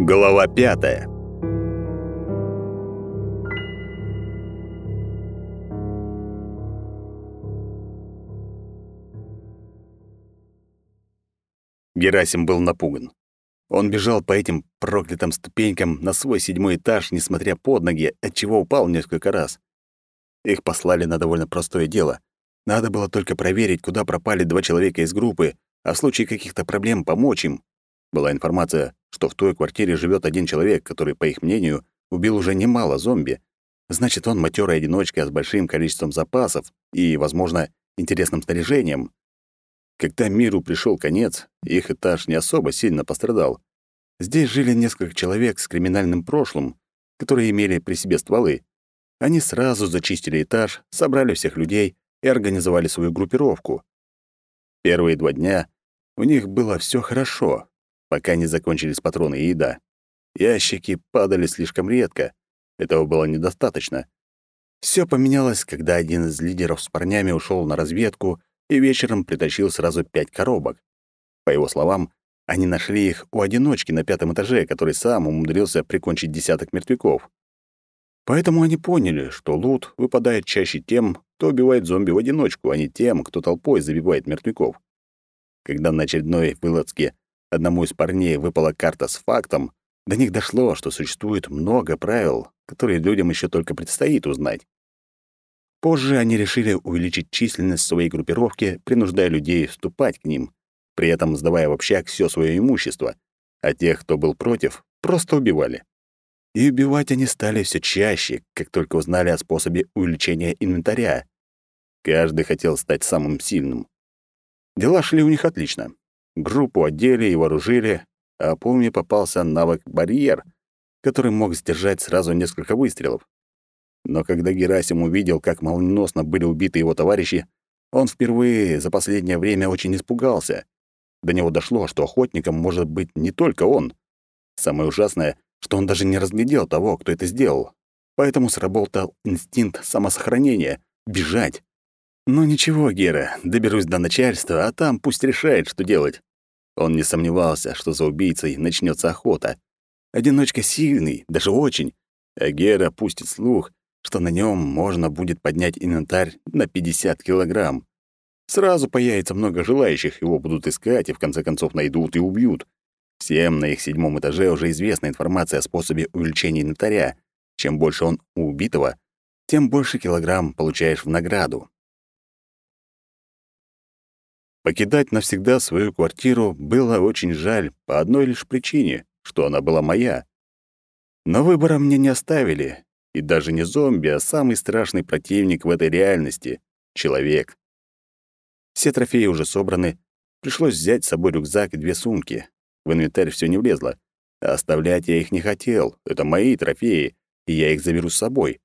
Глава пятая. Герасим был напуган. Он бежал по этим проклятым ступенькам на свой седьмой этаж, несмотря под ноги, отчего упал несколько раз. Их послали на довольно простое дело. Надо было только проверить, куда пропали два человека из группы, а в случае каких-то проблем помочь им. Была информация, что в той квартире живет один человек, который, по их мнению, убил уже немало зомби. Значит, он матерый одиночка с большим количеством запасов и, возможно, интересным снаряжением. Когда миру пришел конец, их этаж не особо сильно пострадал. Здесь жили несколько человек с криминальным прошлым, которые имели при себе стволы. Они сразу зачистили этаж, собрали всех людей и организовали свою группировку. Первые два дня у них было все хорошо, пока не закончились патроны и еда. Ящики падали слишком редко. Этого было недостаточно. Все поменялось, когда один из лидеров с парнями ушел на разведку и вечером притащил сразу пять коробок. По его словам, они нашли их у одиночки на пятом этаже, который сам умудрился прикончить десяток мертвяков. Поэтому они поняли, что лут выпадает чаще тем, кто убивает зомби в одиночку, а не тем, кто толпой забивает мертвяков. Когда на очередной вылазке одному из парней выпала карта с фактом, до них дошло, что существует много правил, которые людям еще только предстоит узнать. Позже они решили увеличить численность своей группировки, принуждая людей вступать к ним, при этом сдавая в общак все свое имущество, а тех, кто был против, просто убивали. И убивать они стали все чаще, как только узнали о способе увеличения инвентаря. Каждый хотел стать самым сильным. Дела шли у них отлично. Группу одели и вооружили, а Пуме попался навык «барьер», который мог сдержать сразу несколько выстрелов. Но когда Герасим увидел, как молниеносно были убиты его товарищи, он впервые за последнее время очень испугался. До него дошло, что охотником может быть не только он. Самое ужасное, что он даже не разглядел того, кто это сделал. Поэтому сработал инстинкт самосохранения — бежать. «Ну ничего, Гера, доберусь до начальства, а там пусть решает, что делать». Он не сомневался, что за убийцей начнется охота. Одиночка сильный, даже очень, а Гера пустит слух, что на нем можно будет поднять инвентарь на 50 килограмм. Сразу появится много желающих, его будут искать и в конце концов найдут и убьют. Всем на их седьмом этаже уже известна информация о способе увеличения инвентаря. Чем больше он у убитого, тем больше килограмм получаешь в награду. Покидать навсегда свою квартиру было очень жаль по одной лишь причине, что она была моя. Но выбора мне не оставили, и даже не зомби, а самый страшный противник в этой реальности — человек. Все трофеи уже собраны. Пришлось взять с собой рюкзак и две сумки. В инвентарь все не влезло. А оставлять я их не хотел. Это мои трофеи, и я их заберу с собой.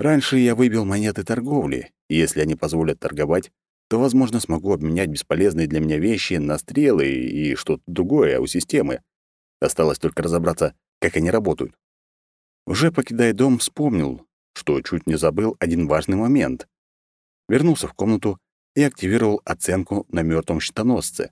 Раньше я выбил монеты торговли, и если они позволят торговать, то, возможно, смогу обменять бесполезные для меня вещи на стрелы и что-то другое у системы. Осталось только разобраться, как они работают. Уже покидая дом, вспомнил, что чуть не забыл один важный момент. Вернулся в комнату и активировал оценку на мертвом щитоносце.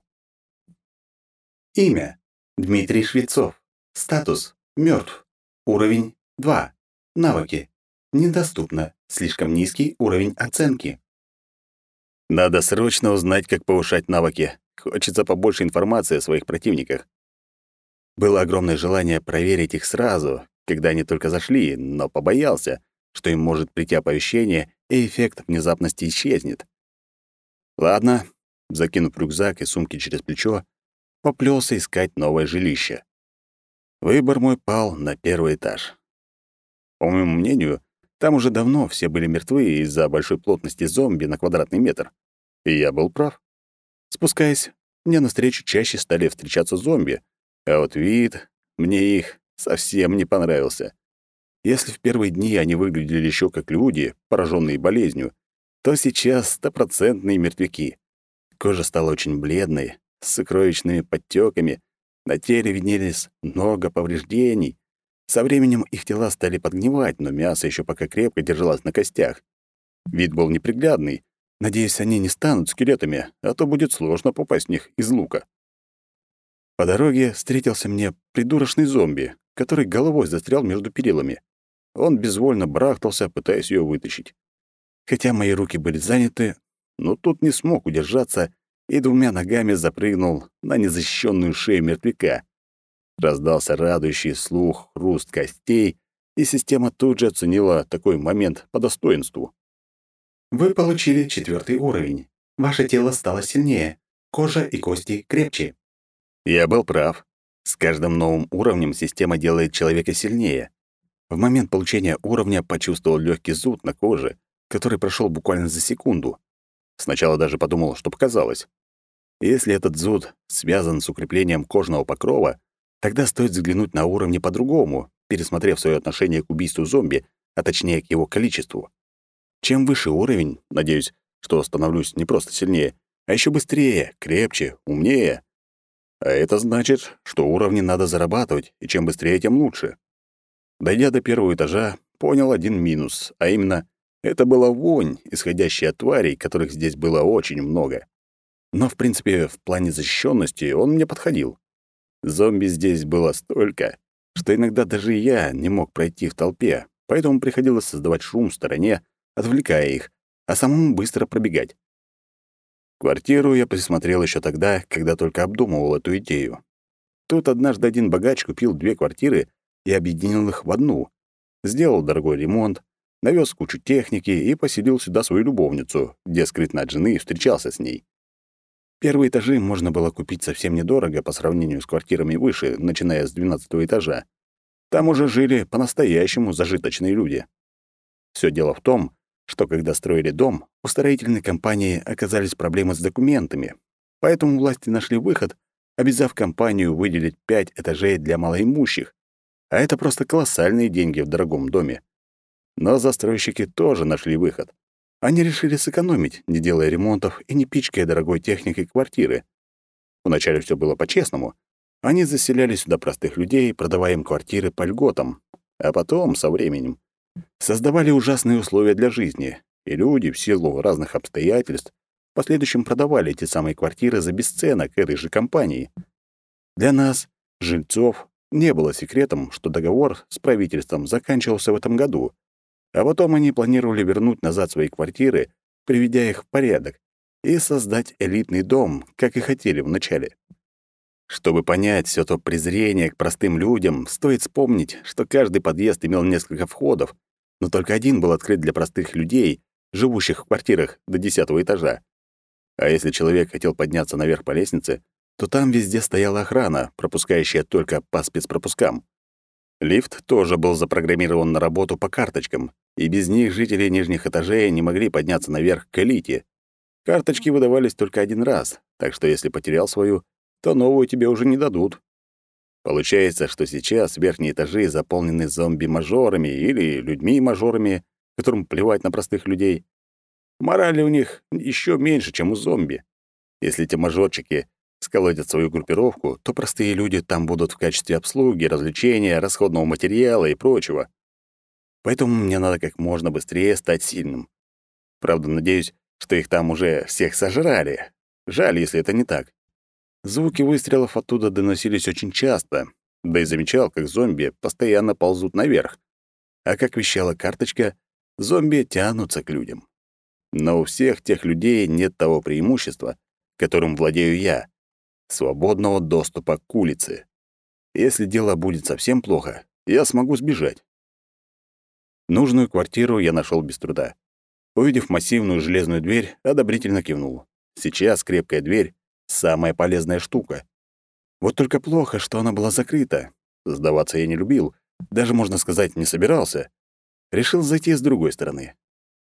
Имя. Дмитрий Швецов. Статус. мертв. Уровень 2. Навыки. Недоступно. Слишком низкий уровень оценки. Надо срочно узнать, как повышать навыки. Хочется побольше информации о своих противниках. Было огромное желание проверить их сразу, когда они только зашли, но побоялся, что им может прийти оповещение, и эффект внезапности исчезнет. Ладно, закинув рюкзак и сумки через плечо, поплелся искать новое жилище. Выбор мой пал на первый этаж. По моему мнению, там уже давно все были мертвы из-за большой плотности зомби на квадратный метр. И я был прав. Спускаясь, мне навстречу чаще стали встречаться зомби, а вот вид мне их совсем не понравился. Если в первые дни они выглядели еще как люди, пораженные болезнью, то сейчас стопроцентные мертвяки. Кожа стала очень бледной, с сокровищными подтеками, на теле виднелись много повреждений. Со временем их тела стали подгнивать, но мясо еще пока крепко держалось на костях. Вид был неприглядный. Надеюсь, они не станут скелетами, а то будет сложно попасть в них из лука. По дороге встретился мне придурочный зомби, который головой застрял между перилами. Он безвольно барахтался, пытаясь ее вытащить. Хотя мои руки были заняты, но тут не смог удержаться и двумя ногами запрыгнул на незащищенную шею мертвяка. Раздался радующий слух хруст костей, и система тут же оценила такой момент по достоинству. Вы получили четвертый уровень. Ваше тело стало сильнее, кожа и кости крепче. Я был прав. С каждым новым уровнем система делает человека сильнее. В момент получения уровня почувствовал легкий зуд на коже, который прошел буквально за секунду. Сначала даже подумал, что показалось. Если этот зуд связан с укреплением кожного покрова, тогда стоит взглянуть на уровни по-другому, пересмотрев свое отношение к убийству зомби, а точнее к его количеству. Чем выше уровень, надеюсь, что становлюсь не просто сильнее, а еще быстрее, крепче, умнее. А это значит, что уровни надо зарабатывать, и чем быстрее, тем лучше. Дойдя до первого этажа, понял один минус, а именно, это была вонь, исходящая от тварей, которых здесь было очень много. Но, в принципе, в плане защищенности он мне подходил. Зомби здесь было столько, что иногда даже я не мог пройти в толпе, поэтому приходилось создавать шум в стороне, отвлекая их, а самому быстро пробегать. Квартиру я присмотрел еще тогда, когда только обдумывал эту идею. Тут однажды один богач купил две квартиры и объединил их в одну. Сделал дорогой ремонт, навез кучу техники и поселил сюда свою любовницу, где скрытно от жены встречался с ней. Первые этажи можно было купить совсем недорого по сравнению с квартирами выше, начиная с 12 этажа. Там уже жили по-настоящему зажиточные люди. Все дело в том, что когда строили дом, у строительной компании оказались проблемы с документами, поэтому власти нашли выход, обязав компанию выделить пять этажей для малоимущих, а это просто колоссальные деньги в дорогом доме. Но застройщики тоже нашли выход. Они решили сэкономить, не делая ремонтов и не пичкая дорогой техникой квартиры. Вначале все было по-честному. Они заселяли сюда простых людей, продавая им квартиры по льготам. А потом, со временем, создавали ужасные условия для жизни, и люди, в силу разных обстоятельств, в последующем продавали эти самые квартиры за бесценок этой же компании. Для нас, жильцов, не было секретом, что договор с правительством заканчивался в этом году, а потом они планировали вернуть назад свои квартиры, приведя их в порядок, и создать элитный дом, как и хотели вначале. Чтобы понять все то презрение к простым людям, стоит вспомнить, что каждый подъезд имел несколько входов, но только один был открыт для простых людей, живущих в квартирах до десятого этажа. А если человек хотел подняться наверх по лестнице, то там везде стояла охрана, пропускающая только по спецпропускам. Лифт тоже был запрограммирован на работу по карточкам, и без них жители нижних этажей не могли подняться наверх к элите. Карточки выдавались только один раз, так что если потерял свою, то новую тебе уже не дадут. Получается, что сейчас верхние этажи заполнены зомби-мажорами или людьми-мажорами, которым плевать на простых людей. Морали у них еще меньше, чем у зомби. Если эти мажорчики сколотят свою группировку, то простые люди там будут в качестве обслуги, развлечения, расходного материала и прочего. Поэтому мне надо как можно быстрее стать сильным. Правда, надеюсь, что их там уже всех сожрали. Жаль, если это не так. Звуки выстрелов оттуда доносились очень часто, да и замечал, как зомби постоянно ползут наверх. А как вещала карточка, зомби тянутся к людям. Но у всех тех людей нет того преимущества, которым владею я — свободного доступа к улице. Если дело будет совсем плохо, я смогу сбежать. Нужную квартиру я нашел без труда. Увидев массивную железную дверь, одобрительно кивнул. Сейчас крепкая дверь Самая полезная штука. Вот только плохо, что она была закрыта. Сдаваться я не любил, даже, можно сказать, не собирался. Решил зайти с другой стороны.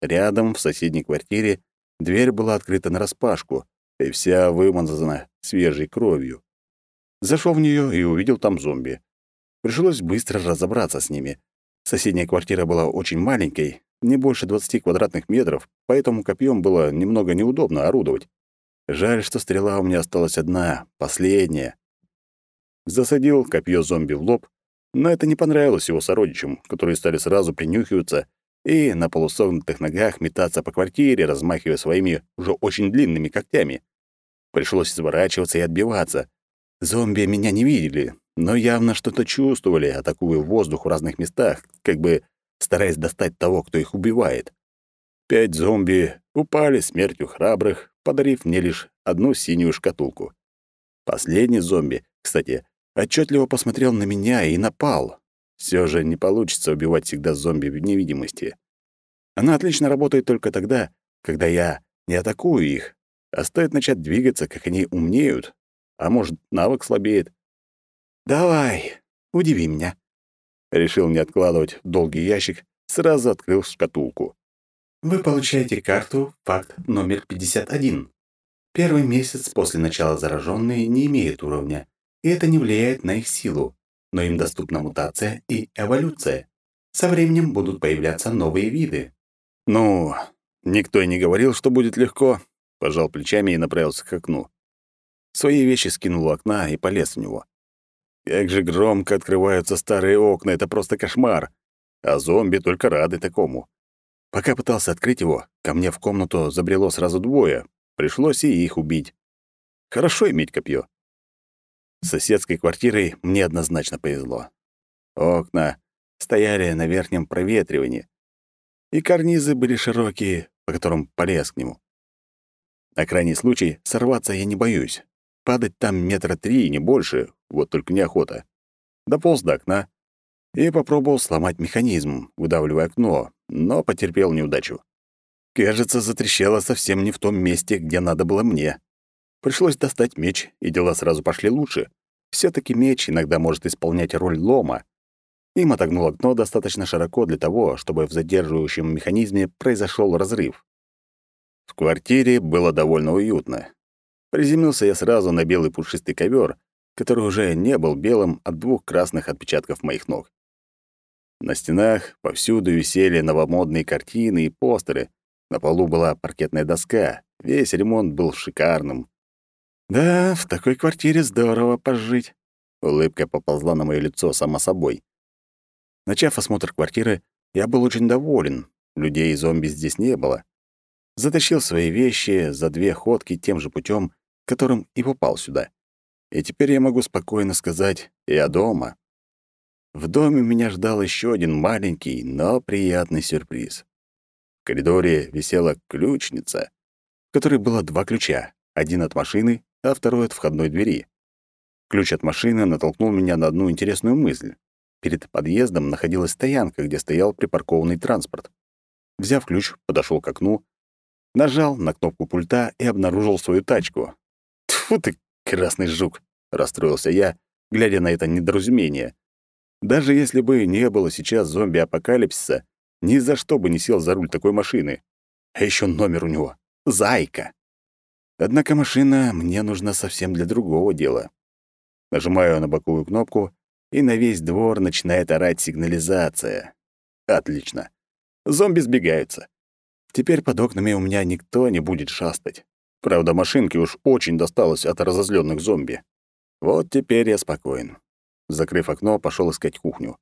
Рядом, в соседней квартире, дверь была открыта нараспашку и вся вымазана свежей кровью. Зашел в нее и увидел там зомби. Пришлось быстро разобраться с ними. Соседняя квартира была очень маленькой, не больше 20 квадратных метров, поэтому копьем было немного неудобно орудовать. Жаль, что стрела у меня осталась одна, последняя. Засадил копье зомби в лоб, но это не понравилось его сородичам, которые стали сразу принюхиваться и на полусогнутых ногах метаться по квартире, размахивая своими уже очень длинными когтями. Пришлось изворачиваться и отбиваться. Зомби меня не видели, но явно что-то чувствовали, атакуя воздух в разных местах, как бы стараясь достать того, кто их убивает. Пять зомби упали смертью храбрых, подарив мне лишь одну синюю шкатулку. Последний зомби, кстати, отчетливо посмотрел на меня и напал. Все же не получится убивать всегда зомби в невидимости. Она отлично работает только тогда, когда я не атакую их, а стоит начать двигаться, как они умнеют. А может, навык слабеет. «Давай, удиви меня». Решил не откладывать долгий ящик, сразу открыл шкатулку. Вы получаете карту «Факт номер 51». Первый месяц после начала зараженные не имеют уровня, и это не влияет на их силу, но им доступна мутация и эволюция. Со временем будут появляться новые виды. «Ну, никто и не говорил, что будет легко», — пожал плечами и направился к окну. Свои вещи скинул у окна и полез в него. Как же громко открываются старые окна, это просто кошмар. А зомби только рады такому. Пока пытался открыть его, ко мне в комнату забрело сразу двое. Пришлось и их убить. Хорошо иметь копье. С соседской квартирой мне однозначно повезло. Окна стояли на верхнем проветривании, и карнизы были широкие, по которым полез к нему. На крайний случай сорваться я не боюсь. Падать там метра три, не больше, вот только неохота. Дополз до окна и попробовал сломать механизм, выдавливая окно, но потерпел неудачу. Кажется, затрещало совсем не в том месте, где надо было мне. Пришлось достать меч, и дела сразу пошли лучше. все таки меч иногда может исполнять роль лома. Им отогнул окно достаточно широко для того, чтобы в задерживающем механизме произошел разрыв. В квартире было довольно уютно. Приземлился я сразу на белый пушистый ковер, который уже не был белым от двух красных отпечатков моих ног. На стенах повсюду висели новомодные картины и постеры. На полу была паркетная доска. Весь ремонт был шикарным. Да, в такой квартире здорово пожить. Улыбка поползла на моё лицо само собой. Начав осмотр квартиры, я был очень доволен. Людей и зомби здесь не было. Затащил свои вещи за две ходки тем же путем, которым и попал сюда. И теперь я могу спокойно сказать «я дома». В доме меня ждал еще один маленький, но приятный сюрприз. В коридоре висела ключница, в которой было два ключа, один от машины, а второй от входной двери. Ключ от машины натолкнул меня на одну интересную мысль. Перед подъездом находилась стоянка, где стоял припаркованный транспорт. Взяв ключ, подошел к окну, нажал на кнопку пульта и обнаружил свою тачку. «Тьфу ты, красный жук!» — расстроился я, глядя на это недоразумение. Даже если бы не было сейчас зомби-апокалипсиса, ни за что бы не сел за руль такой машины. А еще номер у него — «Зайка». Однако машина мне нужна совсем для другого дела. Нажимаю на боковую кнопку, и на весь двор начинает орать сигнализация. Отлично. Зомби сбегаются. Теперь под окнами у меня никто не будет шастать. Правда, машинке уж очень досталось от разозленных зомби. Вот теперь я спокоен. Закрыв окно, пошел искать кухню.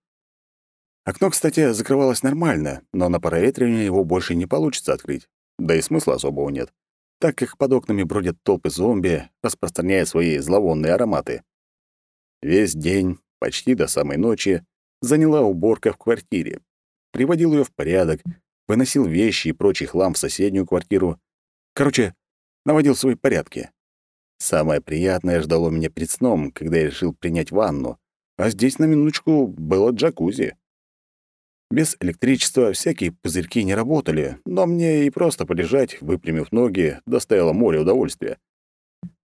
Окно, кстати, закрывалось нормально, но на проветривание его больше не получится открыть. Да и смысла особого нет, так как под окнами бродят толпы зомби, распространяя свои зловонные ароматы. Весь день, почти до самой ночи, заняла уборка в квартире. Приводил ее в порядок, выносил вещи и прочий хлам в соседнюю квартиру. Короче, наводил свои порядки. Самое приятное ждало меня перед сном, когда я решил принять ванну, а здесь, на минуточку, было джакузи. Без электричества всякие пузырьки не работали, но мне и просто полежать, выпрямив ноги, доставило море удовольствия.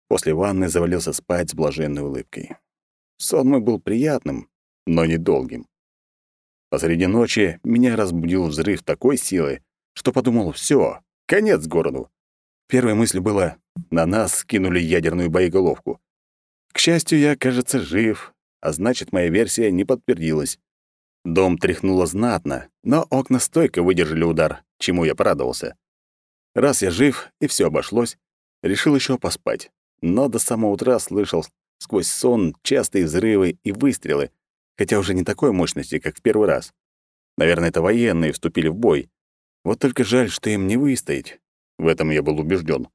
После ванны завалился спать с блаженной улыбкой. Сон мой был приятным, но недолгим. Посреди ночи меня разбудил взрыв такой силы, что подумал, все, конец городу. Первой мыслью было, на нас скинули ядерную боеголовку. К счастью, я, кажется, жив, а значит, моя версия не подтвердилась. Дом тряхнуло знатно, но окна стойко выдержали удар, чему я порадовался. Раз я жив и все обошлось, решил еще поспать. Но до самого утра слышал сквозь сон частые взрывы и выстрелы, хотя уже не такой мощности, как в первый раз. Наверное, это военные вступили в бой. Вот только жаль, что им не выстоять. В этом я был убежден.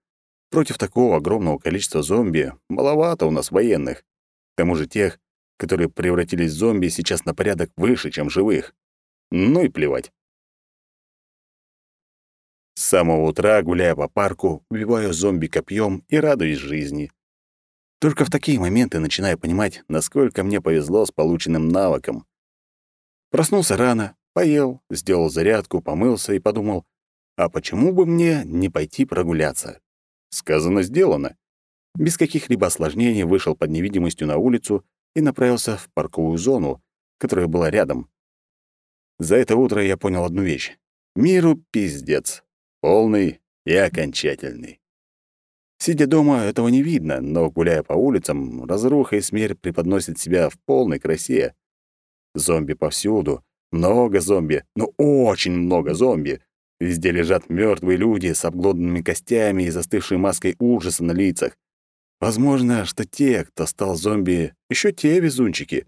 Против такого огромного количества зомби маловато у нас военных. К тому же тех, которые превратились в зомби, сейчас на порядок выше, чем живых. Ну и плевать. С самого утра, гуляя по парку, убиваю зомби копьем и радуюсь жизни. Только в такие моменты начинаю понимать, насколько мне повезло с полученным навыком. Проснулся рано, поел, сделал зарядку, помылся и подумал, а почему бы мне не пойти прогуляться? Сказано, сделано. Без каких-либо осложнений вышел под невидимостью на улицу и направился в парковую зону, которая была рядом. За это утро я понял одну вещь. Миру пиздец. Полный и окончательный. Сидя дома, этого не видно, но, гуляя по улицам, разруха и смерть преподносит себя в полной красе. Зомби повсюду. Много зомби, но очень много зомби. Везде лежат мертвые люди с обглоданными костями и застывшей маской ужаса на лицах. Возможно, что те, кто стал зомби, еще те везунчики.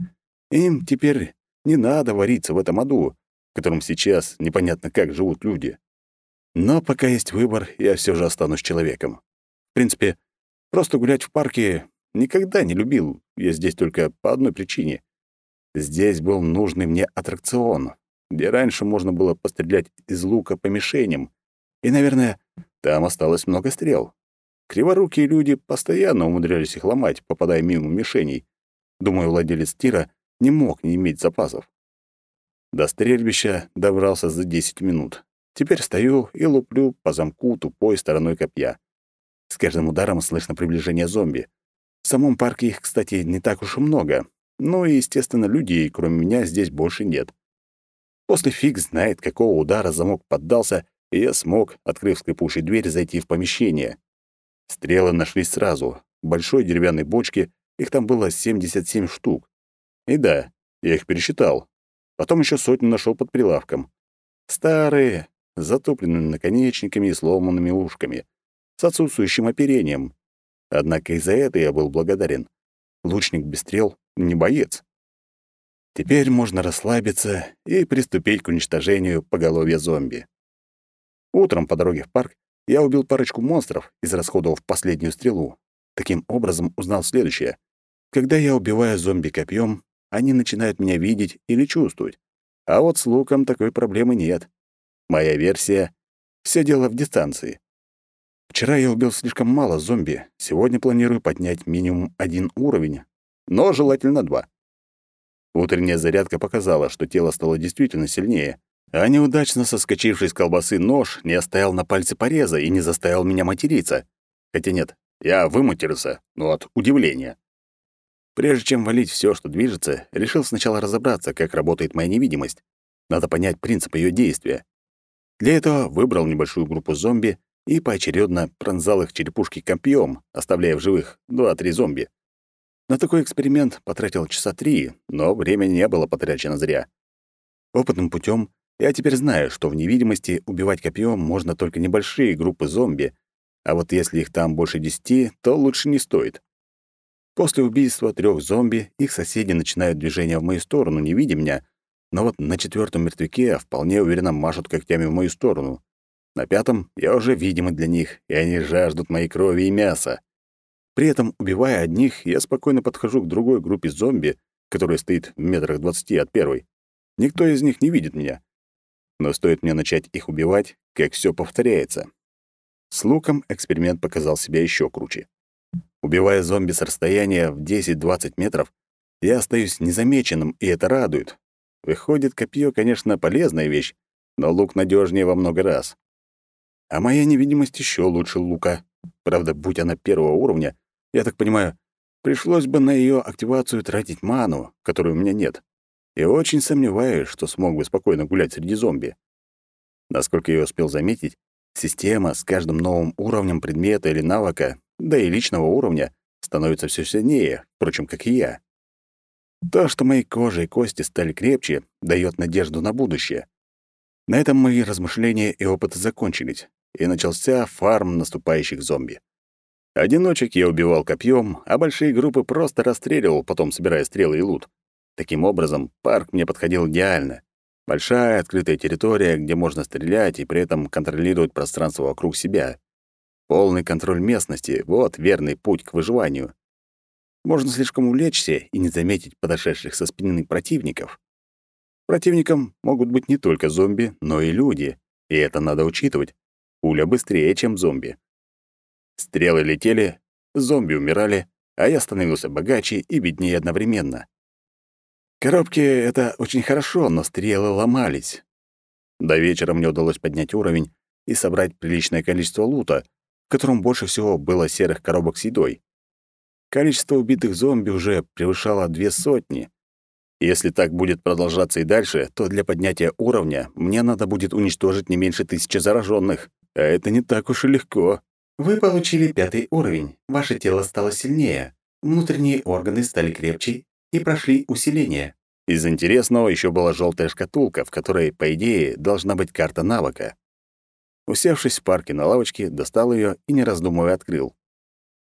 Им теперь не надо вариться в этом аду, в котором сейчас непонятно как живут люди. Но пока есть выбор, я все же останусь человеком. В принципе, просто гулять в парке никогда не любил. Я здесь только по одной причине. Здесь был нужный мне аттракцион, где раньше можно было пострелять из лука по мишеням. И, наверное, там осталось много стрел. Криворукие люди постоянно умудрялись их ломать, попадая мимо мишеней. Думаю, владелец тира не мог не иметь запасов. До стрельбища добрался за 10 минут. Теперь стою и луплю по замку тупой стороной копья. С каждым ударом слышно приближение зомби. В самом парке их, кстати, не так уж и много. Ну и, естественно, людей, кроме меня, здесь больше нет. После фиг знает, какого удара замок поддался, и я смог, открыв скрипучую дверь, зайти в помещение. Стрелы нашлись сразу. В большой деревянной бочке их там было 77 штук. И да, я их пересчитал. Потом еще сотню нашел под прилавком. Старые, с затупленными наконечниками и сломанными ушками, с отсутствующим оперением. Однако и за это я был благодарен. Лучник без стрел — не боец. Теперь можно расслабиться и приступить к уничтожению поголовья зомби. Утром по дороге в парк я убил парочку монстров, израсходовав последнюю стрелу. Таким образом узнал следующее. Когда я убиваю зомби копьем, они начинают меня видеть или чувствовать. А вот с луком такой проблемы нет. Моя версия — все дело в дистанции. Вчера я убил слишком мало зомби, сегодня планирую поднять минимум один уровень, но желательно два. Утренняя зарядка показала, что тело стало действительно сильнее, а неудачно соскочивший с колбасы нож не оставил на пальце пореза и не заставил меня материться. Хотя нет, я выматерился, но от удивления. Прежде чем валить все, что движется, решил сначала разобраться, как работает моя невидимость. Надо понять принцип ее действия. Для этого выбрал небольшую группу зомби и поочередно пронзал их черепушки копьем, оставляя в живых два-три зомби. На такой эксперимент потратил часа три, но время не было потрачено зря. Опытным путем я теперь знаю, что в невидимости убивать копьем можно только небольшие группы зомби, а вот если их там больше десяти, то лучше не стоит. После убийства трех зомби их соседи начинают движение в мою сторону, не видя меня, но вот на четвертом мертвяке вполне уверенно машут когтями в мою сторону. На пятом я уже видимый для них, и они жаждут моей крови и мяса. При этом, убивая одних, я спокойно подхожу к другой группе зомби, которая стоит в метрах двадцати от первой. Никто из них не видит меня. Но стоит мне начать их убивать, как все повторяется. С луком эксперимент показал себя еще круче. Убивая зомби с расстояния в 10-20 метров, я остаюсь незамеченным, и это радует. Выходит, копье, конечно, полезная вещь, но лук надежнее во много раз. А моя невидимость еще лучше лука. Правда, будь она первого уровня, я так понимаю, пришлось бы на ее активацию тратить ману, которой у меня нет. И очень сомневаюсь, что смог бы спокойно гулять среди зомби. Насколько я успел заметить, система с каждым новым уровнем предмета или навыка, да и личного уровня, становится все сильнее, впрочем, как и я. То, что мои кожи и кости стали крепче, дает надежду на будущее. На этом мои размышления и опыты закончились, и начался фарм наступающих зомби. Одиночек я убивал копьем, а большие группы просто расстреливал, потом собирая стрелы и лут. Таким образом, парк мне подходил идеально. Большая открытая территория, где можно стрелять и при этом контролировать пространство вокруг себя. Полный контроль местности — вот верный путь к выживанию. можно слишком увлечься и не заметить подошедших со спины противников. Противником могут быть не только зомби, но и люди, и это надо учитывать. Пуля быстрее, чем зомби. Стрелы летели, зомби умирали, а я становился богаче и беднее одновременно. Коробки — это очень хорошо, но стрелы ломались. До вечера мне удалось поднять уровень и собрать приличное количество лута, в котором больше всего было серых коробок с едой. Количество убитых зомби уже превышало две сотни. Если так будет продолжаться и дальше, то для поднятия уровня мне надо будет уничтожить не меньше тысячи зараженных, а это не так уж и легко. Вы получили пятый уровень. Ваше тело стало сильнее, внутренние органы стали крепче и прошли усиление. Из интересного еще была желтая шкатулка, в которой, по идее, должна быть карта навыка. Усевшись в парке на лавочке, достал ее и, не раздумывая, открыл.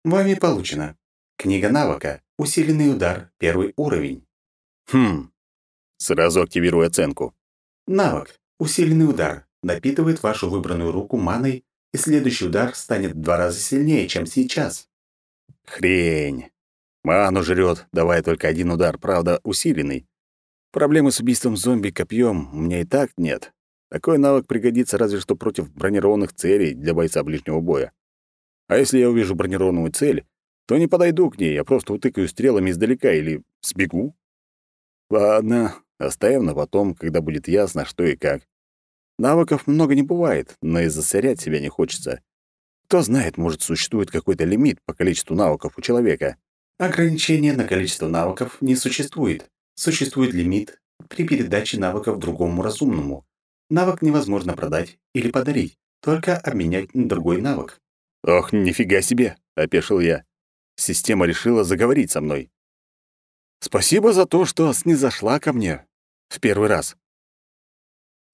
Вами получено. Книга навыка. Усиленный удар. Первый уровень. Хм. Сразу активирую оценку. Навык. Усиленный удар. Напитывает вашу выбранную руку маной, и следующий удар станет в два раза сильнее, чем сейчас. Хрень. Ману жрет, давая только один удар, правда, усиленный. Проблемы с убийством зомби копьем у меня и так нет. Такой навык пригодится разве что против бронированных целей для бойца ближнего боя. А если я увижу бронированную цель, то не подойду к ней, я просто утыкаю стрелами издалека или сбегу. Ладно, оставим на потом, когда будет ясно, что и как. Навыков много не бывает, но и засорять себя не хочется. Кто знает, может, существует какой-то лимит по количеству навыков у человека. Ограничения на количество навыков не существует. Существует лимит при передаче навыков другому разумному. Навык невозможно продать или подарить, только обменять на другой навык. «Ох, нифига себе!» — опешил я. Система решила заговорить со мной. «Спасибо за то, что снизошла ко мне в первый раз».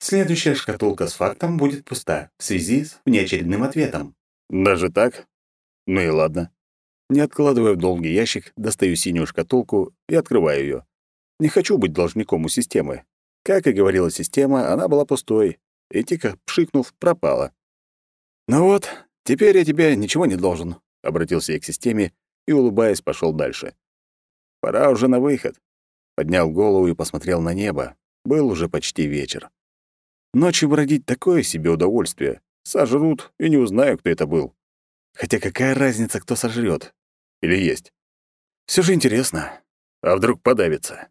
Следующая шкатулка с фактом будет пуста в связи с внеочередным ответом. Даже так? Ну и ладно. Не откладывая в долгий ящик, достаю синюю шкатулку и открываю ее. Не хочу быть должником у системы. Как и говорила система, она была пустой. И тихо, пшикнув, пропала. «Ну вот, теперь я тебе ничего не должен», — обратился я к системе и, улыбаясь, пошел дальше. «Пора уже на выход». Поднял голову и посмотрел на небо. Был уже почти вечер. Ночью бродить такое себе удовольствие. Сожрут, и не узнаю, кто это был. Хотя какая разница, кто сожрет? Или есть? Все же интересно. А вдруг подавится?